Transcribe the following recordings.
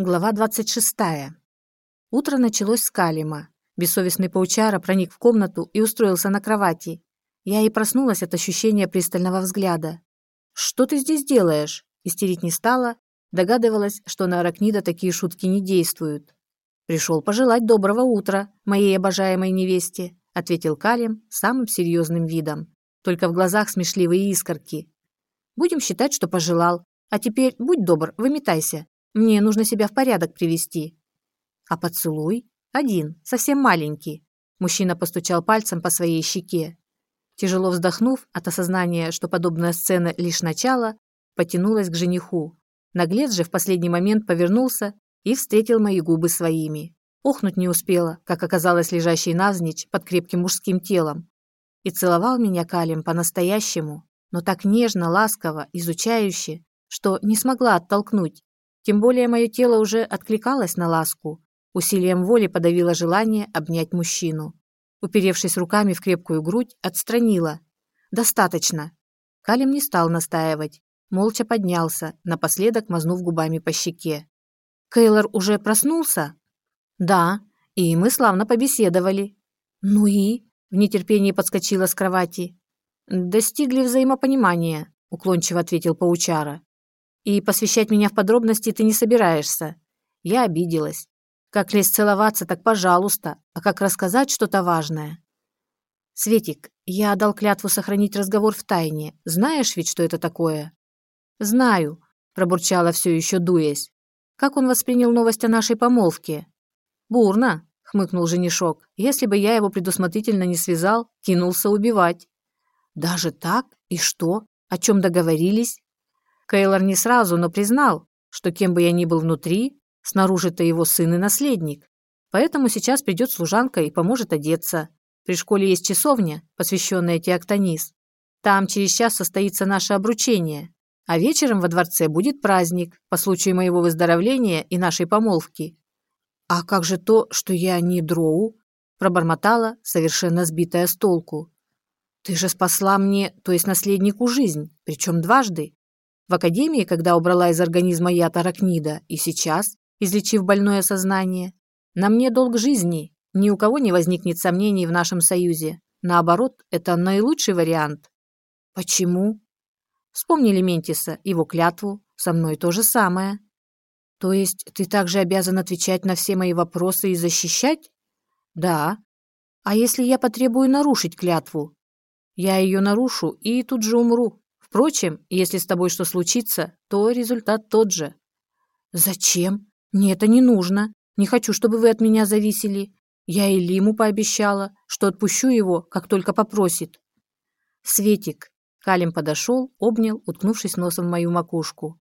Глава 26. Утро началось с Калима. Бессовестный паучара проник в комнату и устроился на кровати. Я и проснулась от ощущения пристального взгляда. «Что ты здесь делаешь?» Истерить не стала, догадывалась, что на Аракнида такие шутки не действуют. «Пришел пожелать доброго утра моей обожаемой невесте», ответил Калим самым серьезным видом. Только в глазах смешливые искорки. «Будем считать, что пожелал. А теперь будь добр, выметайся. Мне нужно себя в порядок привести. А поцелуй? Один, совсем маленький. Мужчина постучал пальцем по своей щеке. Тяжело вздохнув от осознания, что подобная сцена лишь начало, потянулась к жениху. Наглец же в последний момент повернулся и встретил мои губы своими. Охнуть не успела, как оказалось лежащей навзничь под крепким мужским телом. И целовал меня Калим по-настоящему, но так нежно, ласково, изучающе, что не смогла оттолкнуть, тем более мое тело уже откликалось на ласку. Усилием воли подавило желание обнять мужчину. Уперевшись руками в крепкую грудь, отстранила. «Достаточно». Калим не стал настаивать. Молча поднялся, напоследок мазнув губами по щеке. «Кейлор уже проснулся?» «Да, и мы славно побеседовали». «Ну и?» – в нетерпении подскочила с кровати. «Достигли взаимопонимания», – уклончиво ответил паучара. И посвящать меня в подробности ты не собираешься. Я обиделась. Как лезть целоваться, так пожалуйста. А как рассказать что-то важное? Светик, я дал клятву сохранить разговор в тайне. Знаешь ведь, что это такое? Знаю, пробурчала все еще дуясь. Как он воспринял новость о нашей помолвке? Бурно, хмыкнул женишок. Если бы я его предусмотрительно не связал, кинулся убивать. Даже так? И что? О чем договорились? Кейлор не сразу, но признал, что кем бы я ни был внутри, снаружи-то его сын и наследник. Поэтому сейчас придет служанка и поможет одеться. При школе есть часовня, посвященная Теоктонис. Там через час состоится наше обручение, а вечером во дворце будет праздник по случаю моего выздоровления и нашей помолвки. «А как же то, что я не дроу?» пробормотала, совершенно сбитая с толку. «Ты же спасла мне, то есть наследнику, жизнь, причем дважды. В академии, когда убрала из организма яд аракнида, и сейчас, излечив больное сознание, на мне долг жизни, ни у кого не возникнет сомнений в нашем союзе. Наоборот, это наилучший вариант. Почему? Вспомнили Ментиса, его клятву, со мной то же самое. То есть ты также обязан отвечать на все мои вопросы и защищать? Да. А если я потребую нарушить клятву? Я ее нарушу и тут же умру. Впрочем, если с тобой что случится, то результат тот же. Зачем? Мне это не нужно. Не хочу, чтобы вы от меня зависели. Я и Лиму пообещала, что отпущу его, как только попросит. Светик. Калим подошел, обнял, уткнувшись носом в мою макушку.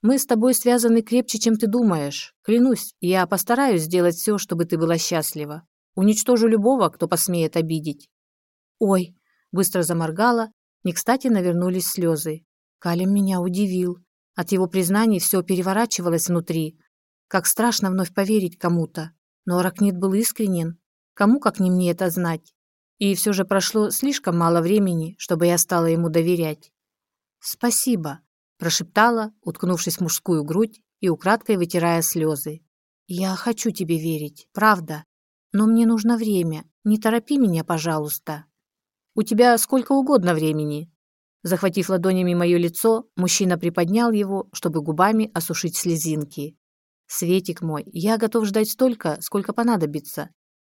Мы с тобой связаны крепче, чем ты думаешь. Клянусь, я постараюсь сделать все, чтобы ты была счастлива. Уничтожу любого, кто посмеет обидеть. Ой, быстро заморгала, не кстати навернулись слезы. Калим меня удивил. От его признаний все переворачивалось внутри. Как страшно вновь поверить кому-то. Но Аракнит был искренен. Кому, как не мне, это знать? И все же прошло слишком мало времени, чтобы я стала ему доверять. «Спасибо», – прошептала, уткнувшись в мужскую грудь и украдкой вытирая слезы. «Я хочу тебе верить, правда. Но мне нужно время. Не торопи меня, пожалуйста». У тебя сколько угодно времени». Захватив ладонями мое лицо, мужчина приподнял его, чтобы губами осушить слезинки. «Светик мой, я готов ждать столько, сколько понадобится.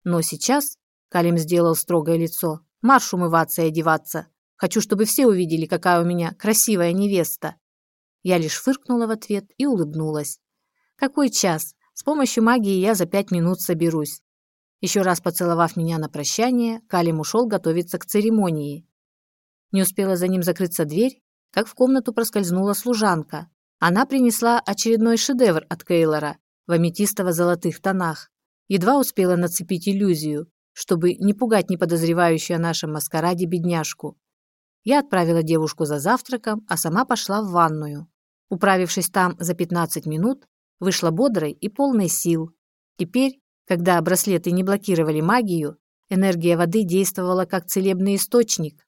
Но сейчас...» — Калим сделал строгое лицо. «Марш умываться и одеваться. Хочу, чтобы все увидели, какая у меня красивая невеста». Я лишь фыркнула в ответ и улыбнулась. «Какой час? С помощью магии я за пять минут соберусь. Еще раз поцеловав меня на прощание, Калим ушел готовиться к церемонии. Не успела за ним закрыться дверь, как в комнату проскользнула служанка. Она принесла очередной шедевр от Кейлора в аметистово-золотых тонах. Едва успела нацепить иллюзию, чтобы не пугать неподозревающую о нашем маскараде бедняжку. Я отправила девушку за завтраком, а сама пошла в ванную. Управившись там за 15 минут, вышла бодрой и полной сил. Теперь когда браслеты не блокировали магию, энергия воды действовала как целебный источник.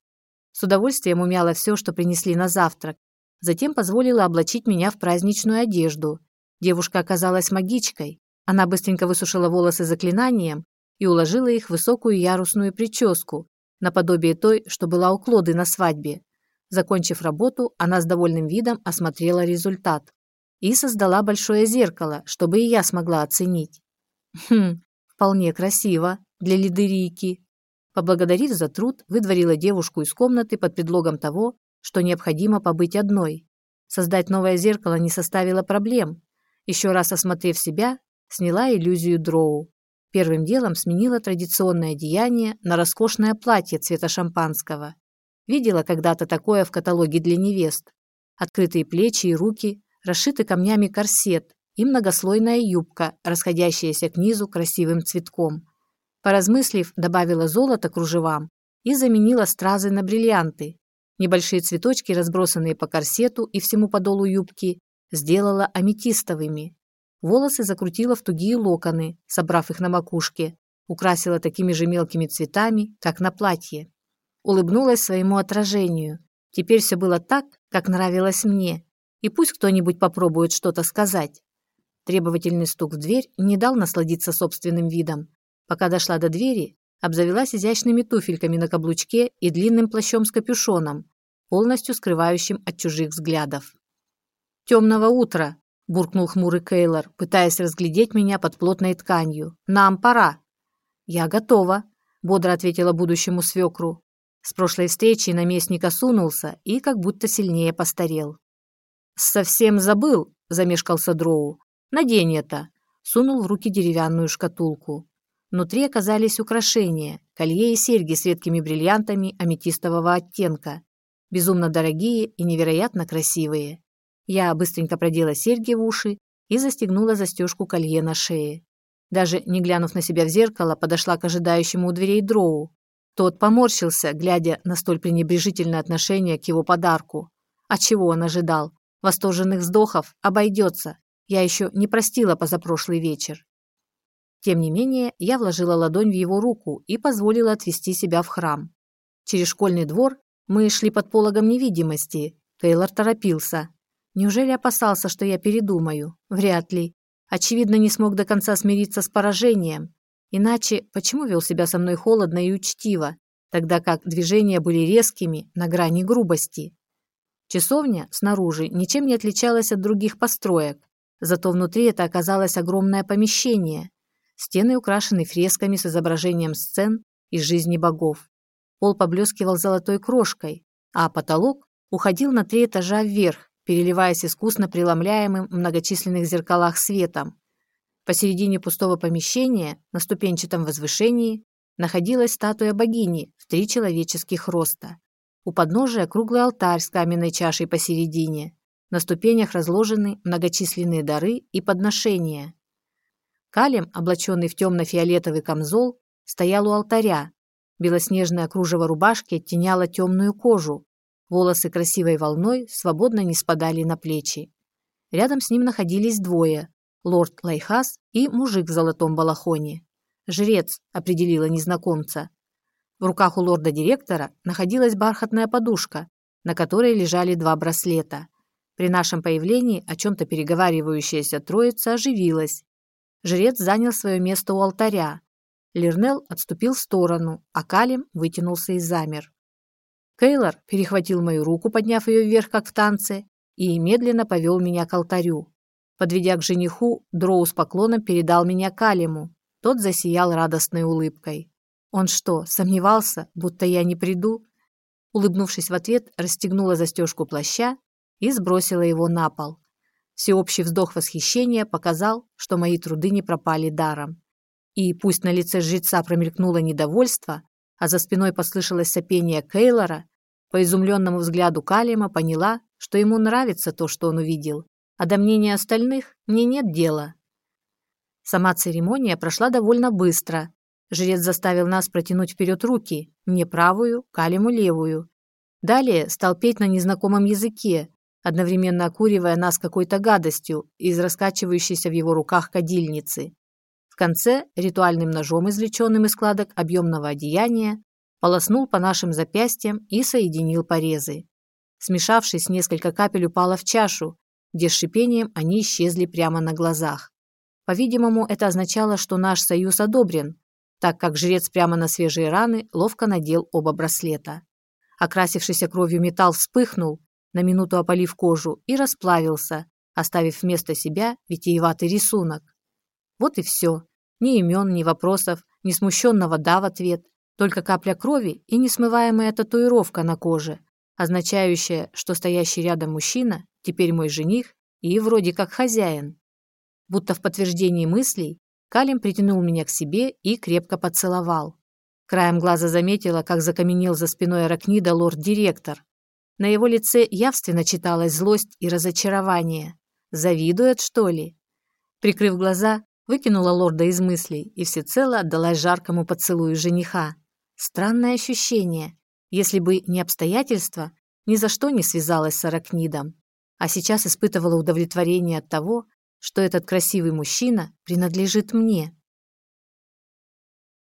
С удовольствием умяла все, что принесли на завтрак. Затем позволила облачить меня в праздничную одежду. Девушка оказалась магичкой. Она быстренько высушила волосы заклинанием и уложила их в высокую ярусную прическу, наподобие той, что была у Клоды на свадьбе. Закончив работу, она с довольным видом осмотрела результат и создала большое зеркало, чтобы и я смогла оценить. Хм, вполне красиво для лидерийки. Поблагодарив за труд, выдворила девушку из комнаты под предлогом того, что необходимо побыть одной. Создать новое зеркало не составило проблем. Еще раз осмотрев себя, сняла иллюзию дроу. Первым делом сменила традиционное одеяние на роскошное платье цвета шампанского. Видела когда-то такое в каталоге для невест. Открытые плечи и руки, расшитый камнями корсет и многослойная юбка, расходящаяся к низу красивым цветком. Поразмыслив, добавила золото кружевам и заменила стразы на бриллианты. Небольшие цветочки, разбросанные по корсету и всему подолу юбки, сделала аметистовыми. Волосы закрутила в тугие локоны, собрав их на макушке, украсила такими же мелкими цветами, как на платье. Улыбнулась своему отражению. Теперь все было так, как нравилось мне, и пусть кто-нибудь попробует что-то сказать. Требовательный стук в дверь не дал насладиться собственным видом. Пока дошла до двери, обзавелась изящными туфельками на каблучке и длинным плащом с капюшоном, полностью скрывающим от чужих взглядов. «Темного утра!» буркнул хмурый Кейлор, пытаясь разглядеть меня под плотной тканью. «Нам пора!» «Я готова», — бодро ответила будущему свекру. С прошлой встречи наместник осунулся и как будто сильнее постарел. «Совсем забыл», — замешкался Дроу. «Надень это», — сунул в руки деревянную шкатулку. Внутри оказались украшения, колье и серьги с редкими бриллиантами аметистового оттенка, безумно дорогие и невероятно красивые. Я быстренько продела серьги в уши и застегнула застежку колье на шее. Даже не глянув на себя в зеркало, подошла к ожидающему у дверей дроу. Тот поморщился, глядя на столь пренебрежительное отношение к его подарку. А чего он ожидал? Восторженных вздохов обойдется. Я еще не простила позапрошлый вечер. Тем не менее, я вложила ладонь в его руку и позволила отвести себя в храм. Через школьный двор мы шли под пологом невидимости. Тейлор торопился. Неужели опасался, что я передумаю? Вряд ли. Очевидно, не смог до конца смириться с поражением. Иначе почему вел себя со мной холодно и учтиво, тогда как движения были резкими, на грани грубости? Часовня снаружи ничем не отличалась от других построек, зато внутри это оказалось огромное помещение. Стены украшены фресками с изображением сцен из жизни богов. Пол поблескивал золотой крошкой, а потолок уходил на три этажа вверх, переливаясь искусно преломляемым в многочисленных зеркалах светом. Посередине пустого помещения, на ступенчатом возвышении, находилась статуя богини в три человеческих роста. У подножия круглый алтарь с каменной чашей посередине. На ступенях разложены многочисленные дары и подношения. Калем, облаченный в темно-фиолетовый камзол, стоял у алтаря. Белоснежное кружево рубашки оттеняло темную кожу, Волосы красивой волной свободно ниспадали на плечи. Рядом с ним находились двое – лорд Лайхас и мужик в золотом балахоне. «Жрец», – определила незнакомца. В руках у лорда-директора находилась бархатная подушка, на которой лежали два браслета. При нашем появлении о чем-то переговаривающаяся троица оживилась. Жрец занял свое место у алтаря. Лернел отступил в сторону, а Калим вытянулся и замер. Кейлор перехватил мою руку, подняв ее вверх, как в танце, и медленно повел меня к алтарю. Подведя к жениху, Дроу с поклоном передал меня Калиму. Тот засиял радостной улыбкой. Он что, сомневался, будто я не приду? Улыбнувшись в ответ, расстегнула застежку плаща и сбросила его на пол. Всеобщий вздох восхищения показал, что мои труды не пропали даром. И пусть на лице жреца промелькнуло недовольство, а за спиной послышалось сопение Кейлора, по изумленному взгляду Калима поняла, что ему нравится то, что он увидел, а до мнения остальных мне нет дела. Сама церемония прошла довольно быстро. Жрец заставил нас протянуть вперед руки, мне правую, Калиму левую. Далее стал петь на незнакомом языке, одновременно окуривая нас какой-то гадостью из раскачивающейся в его руках кадильницы. В конце ритуальным ножом, извлеченным из складок объемного одеяния, полоснул по нашим запястьям и соединил порезы. Смешавшись, несколько капель упало в чашу, где с шипением они исчезли прямо на глазах. По-видимому, это означало, что наш союз одобрен, так как жрец прямо на свежие раны ловко надел оба браслета. Окрасившийся кровью металл вспыхнул, на минуту опалив кожу, и расплавился, оставив вместо себя витиеватый рисунок. Вот и все. Ни имен, ни вопросов, ни смущенного «да» в ответ, только капля крови и несмываемая татуировка на коже, означающая, что стоящий рядом мужчина теперь мой жених и вроде как хозяин. Будто в подтверждении мыслей, Калим притянул меня к себе и крепко поцеловал. Краем глаза заметила, как закаменел за спиной аракнида лорд-директор. На его лице явственно читалась злость и разочарование. Завидует, что ли? Прикрыв глаза, выкинула лорда из мыслей и всецело отдалась жаркому поцелую жениха. Странное ощущение. Если бы не обстоятельства, ни за что не связалась с Аракнидом. А сейчас испытывала удовлетворение от того, что этот красивый мужчина принадлежит мне.